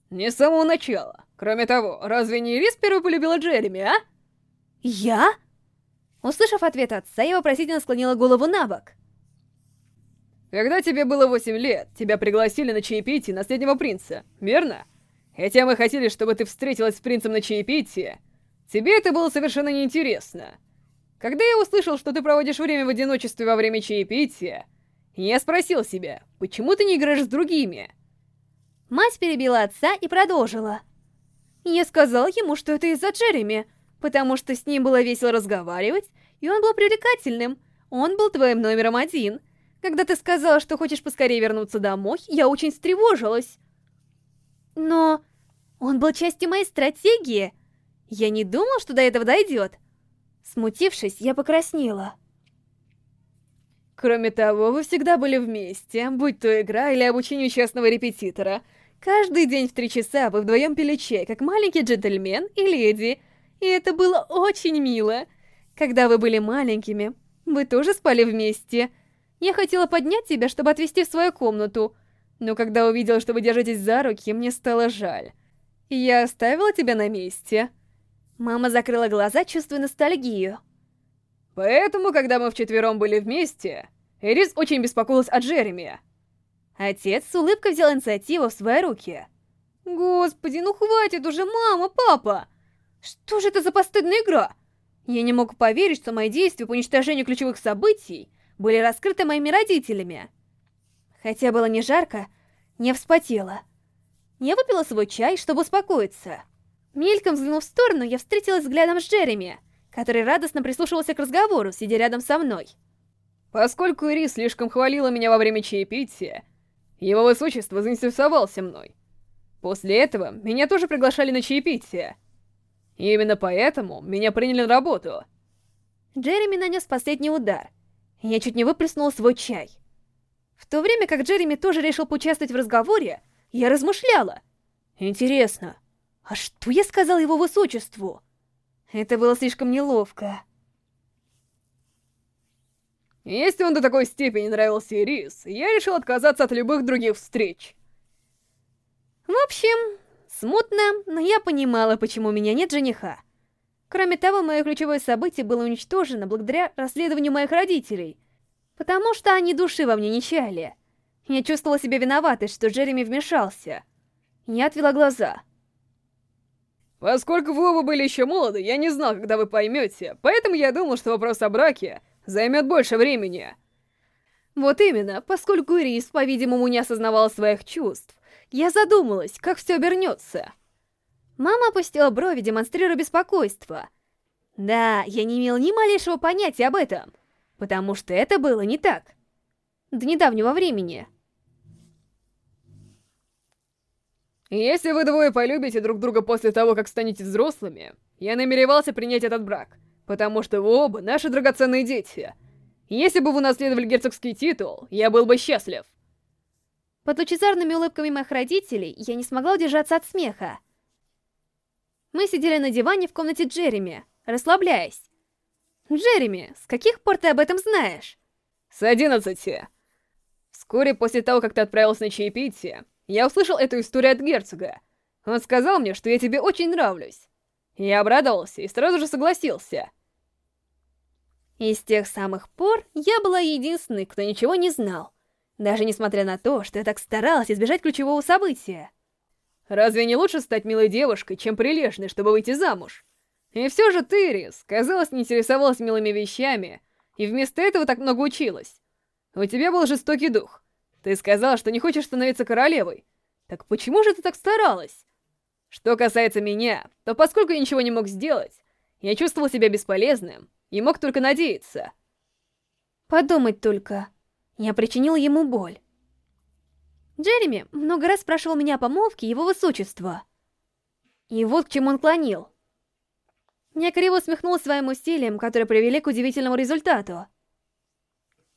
S2: Не с самого начала. Кроме того, разве не Ирис первой полюбила Джереми, а?
S1: Я? Услышав ответ отца, я вопросительно склонила голову на бок.
S2: Когда тебе было 8 лет, тебя пригласили на чаепитие наследнего принца, верно? Хотя мы хотели, чтобы ты встретилась с принцем на чаепитие, тебе это было совершенно неинтересно. Когда я услышал, что ты проводишь время в одиночестве во время чаепития, я спросил себя, почему ты не играешь с другими?
S1: Мать перебила отца и продолжила. Я сказал ему, что это из-за Джереми, потому что с ним было весело разговаривать, и он был привлекательным. Он был твоим номером один — когда ты сказала, что хочешь поскорее вернуться домой, я очень встревожилась. Но он был частью моей стратегии. Я не думал, что до этого дойдет. Смутившись, я покраснела.
S2: Кроме того, вы всегда были вместе, будь то игра или обучение частного репетитора. Каждый день в три часа вы вдвоем пили чай, как маленький джентльмен и леди. И это было очень мило. Когда вы были маленькими, вы тоже спали вместе. Я хотела поднять тебя, чтобы отвезти в свою комнату, но когда увидела, что вы держитесь за руки, мне стало жаль. Я оставила тебя на месте.
S1: Мама закрыла глаза, чувствуя ностальгию.
S2: Поэтому, когда мы вчетвером были вместе, Эрис очень беспокоилась о Джереми.
S1: Отец с улыбкой взял инициативу в свои руки. Господи, ну хватит уже, мама, папа! Что же это за постыдная игра? Я не мог поверить, что мои действия по уничтожению ключевых событий были раскрыты моими родителями. Хотя было не жарко, не вспотела. Я выпила свой чай, чтобы успокоиться. Мельком взглянув в сторону, я встретилась взглядом с Джереми, который радостно прислушивался к разговору, сидя рядом со мной.
S2: Поскольку Ири слишком хвалила меня во время чаепития, его высочество заинтересовался мной. После этого меня тоже приглашали на чаепитие. И именно поэтому меня приняли на работу.
S1: Джереми нанес последний удар — я чуть не выплеснула свой чай. В то время как Джереми тоже решил поучаствовать в разговоре, я размышляла. Интересно, а что я сказал его высочеству? Это было слишком неловко.
S2: Если он до такой степени нравился Ирис, я решил отказаться от любых других встреч.
S1: В общем, смутно, но я понимала, почему у меня нет жениха. Кроме того, мое ключевое событие было уничтожено благодаря расследованию моих родителей, потому что они души во мне не чаяли. Я чувствовала себя виноватой, что Джереми вмешался. Я отвела глаза.
S2: Поскольку вы оба были еще молоды, я не знал, когда вы поймете, поэтому я думал, что вопрос о браке займет больше времени.
S1: Вот именно, поскольку Ирис, по-видимому, не осознавала своих чувств, я задумалась, как все обернется. Мама опустила брови, демонстрируя беспокойство. Да, я не имел ни малейшего понятия об этом, потому что это было не так. До недавнего времени.
S2: Если вы двое полюбите друг друга после того, как станете взрослыми, я намеревался принять этот брак, потому что вы оба наши драгоценные дети. Если бы вы наследовали герцогский титул, я был бы счастлив.
S1: Под лучезарными улыбками моих родителей я не смогла удержаться от смеха. Мы сидели на диване в комнате Джереми, расслабляясь. «Джереми, с каких пор ты об этом знаешь?»
S2: «С одиннадцати. Вскоре после того, как ты отправился на чаепитие, я услышал эту историю от герцога. Он сказал мне, что я тебе очень нравлюсь. Я обрадовался и сразу же согласился».
S1: И с тех самых пор я была единственной, кто ничего не знал. Даже несмотря на то, что я так старалась избежать ключевого события.
S2: Разве не лучше стать милой девушкой, чем прилежной, чтобы выйти замуж? И все же ты, Рис, казалось, не интересовалась милыми вещами, и вместо этого так много училась. У тебя был жестокий дух. Ты сказала, что не хочешь становиться королевой. Так почему же ты так старалась? Что касается меня, то поскольку я ничего не мог сделать, я чувствовал себя бесполезным и мог только надеяться.
S1: Подумать только. Я причинил ему боль. Джереми много раз спрашивал меня о помолвке его высочества. И вот к чему он клонил. Я криво усмехнулась своим усилиям, которые привели к удивительному результату.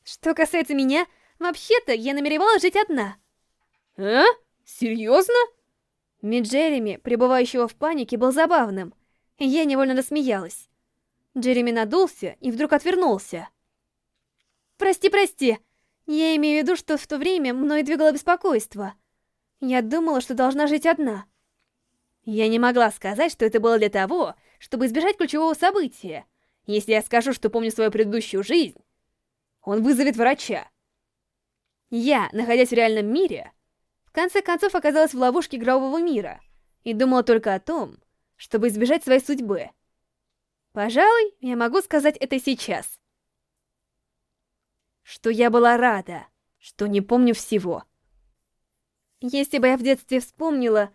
S1: Что касается меня, вообще-то я намеревалась жить одна.
S2: А? Серьезно?
S1: Мид Джереми, пребывающего в панике, был забавным, я невольно рассмеялась. Джереми надулся и вдруг отвернулся. «Прости, прости, я имею в виду, что в то время мной двигало беспокойство. Я думала, что должна жить одна. Я не могла сказать, что это было для того, чтобы избежать ключевого события. Если я скажу, что помню свою предыдущую жизнь, он вызовет врача. Я, находясь в реальном мире, в конце концов оказалась в ловушке игрового мира и думала только о том, чтобы избежать своей судьбы. Пожалуй, я могу сказать это сейчас что я была рада, что не помню всего. Если бы я в детстве вспомнила,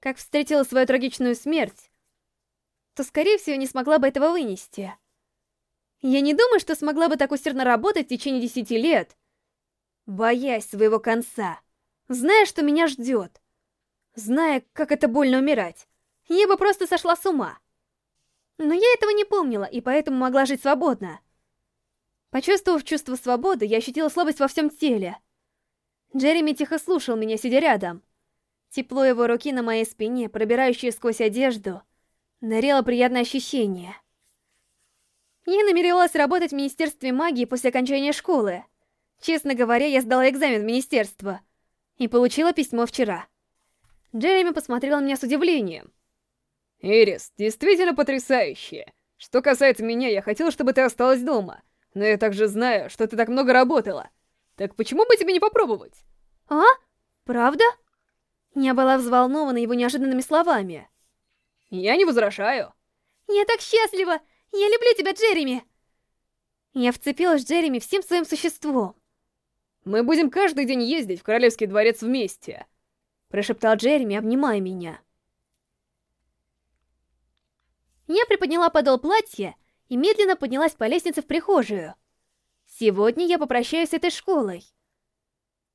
S1: как встретила свою трагичную смерть, то, скорее всего, не смогла бы этого вынести. Я не думаю, что смогла бы так усердно работать в течение десяти лет, боясь своего конца, зная, что меня ждет, зная, как это больно умирать. Я бы просто сошла с ума. Но я этого не помнила, и поэтому могла жить свободно. Почувствовав чувство свободы, я ощутила слабость во всем теле. Джереми тихо слушал меня, сидя рядом. Тепло его руки на моей спине, пробирающее сквозь одежду, дарило приятное ощущение. Я намеревалась работать в Министерстве магии после окончания школы. Честно говоря, я сдала экзамен в Министерство и получила письмо вчера. Джереми посмотрел на меня с удивлением.
S2: «Ирис, действительно потрясающе. Что касается меня, я хотел, чтобы ты осталась дома». Но я также знаю, что ты так много работала. Так почему бы тебе не попробовать?
S1: А? Правда? Я была взволнована его неожиданными словами.
S2: Я не возражаю.
S1: Я так счастлива! Я люблю тебя, Джереми! Я вцепилась в Джереми всем своим существом.
S2: Мы будем каждый день ездить в Королевский дворец вместе. Прошептал Джереми, обнимая меня.
S1: Я приподняла подол платья и медленно поднялась по лестнице в прихожую. Сегодня я попрощаюсь с этой школой.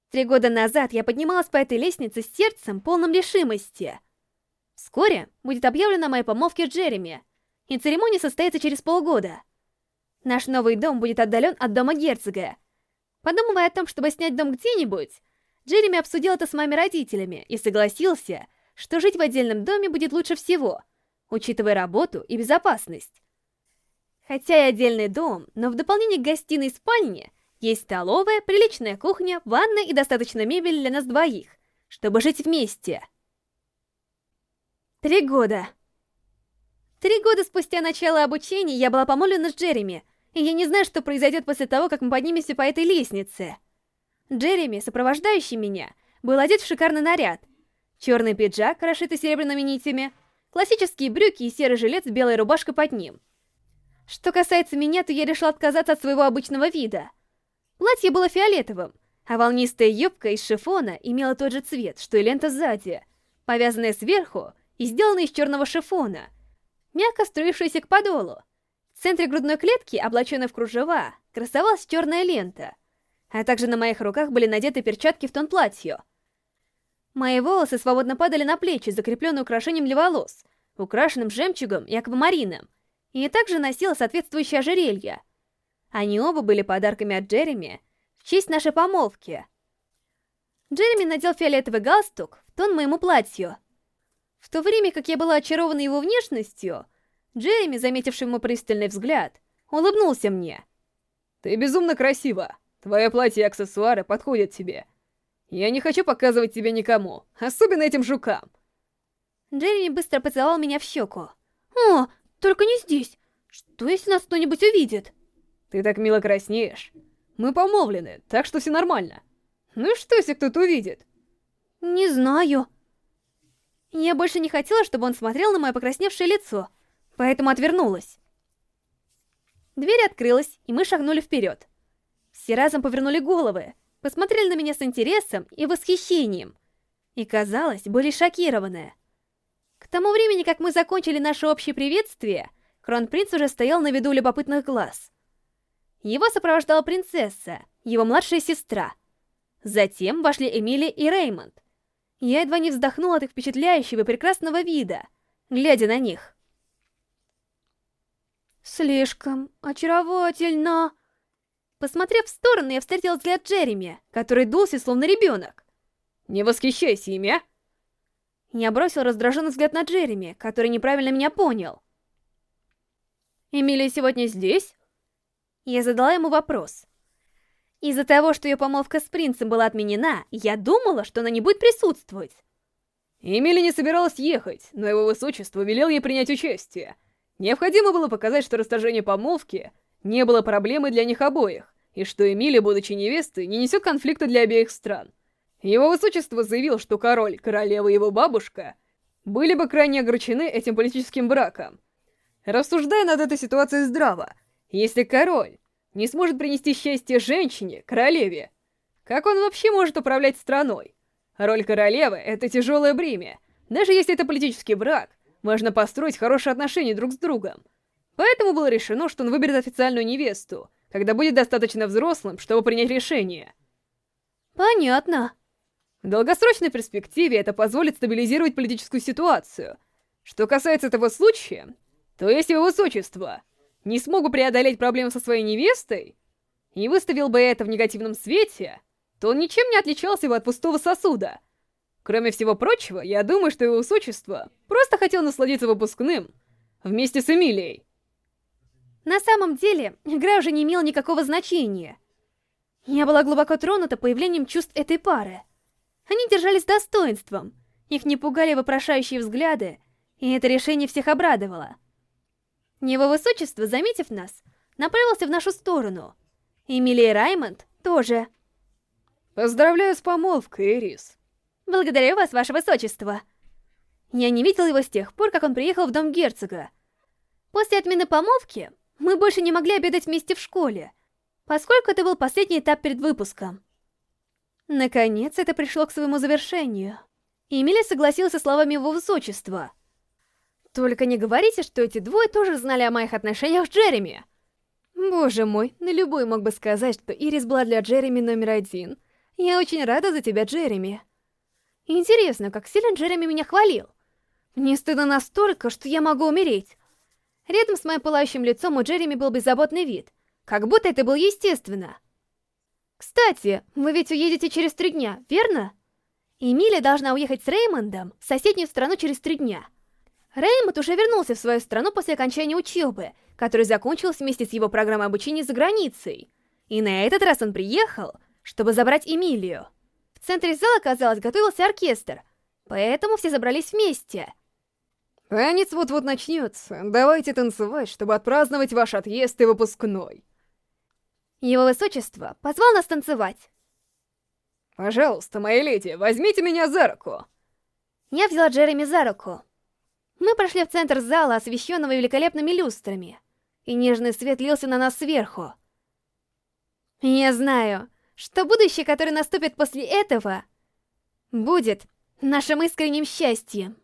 S1: Три года назад я поднималась по этой лестнице с сердцем, полным решимости. Вскоре будет объявлена о моей помолвке с Джереми, и церемония состоится через полгода. Наш новый дом будет отдален от дома герцога. Подумывая о том, чтобы снять дом где-нибудь, Джереми обсудил это с моими родителями и согласился, что жить в отдельном доме будет лучше всего, учитывая работу и безопасность. Хотя и отдельный дом, но в дополнение к гостиной и спальне есть столовая, приличная кухня, ванная и достаточно мебели для нас двоих, чтобы жить вместе. Три года. Три года спустя начала обучения я была помолвлена с Джереми, я не знаю, что произойдет после того, как мы поднимемся по этой лестнице. Джереми, сопровождающий меня, был одет в шикарный наряд. Черный пиджак, расшитый серебряными нитями, классические брюки и серый жилет с белой рубашкой под ним. Что касается меня, то я решила отказаться от своего обычного вида. Платье было фиолетовым, а волнистая юбка из шифона имела тот же цвет, что и лента сзади, повязанная сверху и сделанная из черного шифона, мягко струившаяся к подолу. В центре грудной клетки, облаченной в кружева, красовалась черная лента, а также на моих руках были надеты перчатки в тон платью. Мои волосы свободно падали на плечи, закрепленные украшением для волос, украшенным жемчугом и аквамарином, и также носила соответствующее ожерелье. Они оба были подарками от Джереми в честь нашей помолвки. Джереми надел фиолетовый галстук в тон моему платью. В то время как я была очарована его внешностью, Джереми, заметивший ему пристальный взгляд, улыбнулся мне.
S2: «Ты безумно красива. Твое платье и аксессуары подходят тебе. Я не хочу показывать тебя никому, особенно этим жукам».
S1: Джереми быстро поцеловал меня в щеку. «О, только не здесь. Что, если нас кто-нибудь увидит?»
S2: «Ты так мило краснеешь. Мы помолвлены, так что все нормально. Ну и что, если кто-то увидит?»
S1: «Не знаю». Я больше не хотела, чтобы он смотрел на мое покрасневшее лицо, поэтому отвернулась. Дверь открылась, и мы шагнули вперед. Все разом повернули головы, посмотрели на меня с интересом и восхищением. И, казалось, были шокированы. К тому времени, как мы закончили наше общее приветствие, Кронпринц уже стоял на виду любопытных глаз. Его сопровождала принцесса, его младшая сестра. Затем вошли Эмили и Реймонд. Я едва не вздохнула от их впечатляющего и прекрасного вида, глядя на них. Слишком очаровательно. Посмотрев в сторону, я встретила взгляд Джереми, который дулся словно ребенок.
S2: «Не восхищайся ими, а!»
S1: Я бросил раздраженный взгляд на Джереми, который неправильно меня понял. «Эмилия сегодня здесь?» Я задала ему вопрос. Из-за того, что ее помолвка с принцем была отменена, я думала, что она не будет присутствовать.
S2: Эмили не собиралась ехать, но его высочество велел ей принять участие. Необходимо было показать, что расторжение помолвки не было проблемой для них обоих, и что Эмили, будучи невестой, не несет конфликта для обеих стран. Его высочество заявил, что король, королева и его бабушка были бы крайне огорчены этим политическим браком. Рассуждая над этой ситуацией здраво, если король не сможет принести счастье женщине, королеве, как он вообще может управлять страной? Роль королевы — это тяжелое бремя. Даже если это политический брак, можно построить хорошие отношения друг с другом. Поэтому было решено, что он выберет официальную невесту, когда будет достаточно взрослым, чтобы принять решение.
S1: Понятно.
S2: В долгосрочной перспективе это позволит стабилизировать политическую ситуацию. Что касается этого случая, то если его высочество не смогу преодолеть проблемы со своей невестой и выставил бы это в негативном свете, то он ничем не отличался бы от пустого сосуда. Кроме всего прочего, я думаю, что его высочество просто хотел насладиться выпускным вместе с Эмилией.
S1: На самом деле, игра уже не имела никакого значения. Я была глубоко тронута появлением чувств этой пары. Они держались достоинством, их не пугали вопрошающие взгляды, и это решение всех обрадовало. Его высочество, заметив нас, направился в нашу сторону. Эмилия Раймонд тоже.
S2: Поздравляю с помолвкой, Эрис.
S1: Благодарю вас, ваше высочество. Я не видел его с тех пор, как он приехал в дом герцога. После отмены помолвки мы больше не могли обедать вместе в школе, поскольку это был последний этап перед выпуском. Наконец, это пришло к своему завершению. Эмили согласился со словами его высочества. Только не говорите, что эти двое тоже знали о моих отношениях с Джереми. Боже мой, на любой мог бы сказать, что Ирис была для Джереми номер один. Я очень рада за тебя, Джереми. Интересно, как сильно Джереми меня хвалил. Мне стыдно настолько, что я могу умереть. Рядом с моим пылающим лицом у Джереми был беззаботный вид, как будто это было естественно. Кстати, вы ведь уедете через три дня, верно? Эмилия должна уехать с Реймондом в соседнюю страну через три дня. Реймонд уже вернулся в свою страну после окончания учебы, который закончился вместе с его программой обучения за границей. И на этот раз он приехал, чтобы забрать Эмилию. В центре зала, казалось, готовился оркестр, поэтому все забрались вместе.
S2: Танец вот-вот начнется. Давайте танцевать, чтобы отпраздновать ваш отъезд и выпускной.
S1: Его высочество позвал нас танцевать.
S2: Пожалуйста, моя леди, возьмите меня за руку.
S1: Я взяла Джереми за руку. Мы прошли в центр зала, освещенного великолепными люстрами, и нежный свет лился на нас сверху. Я знаю, что будущее, которое наступит после этого, будет нашим искренним счастьем.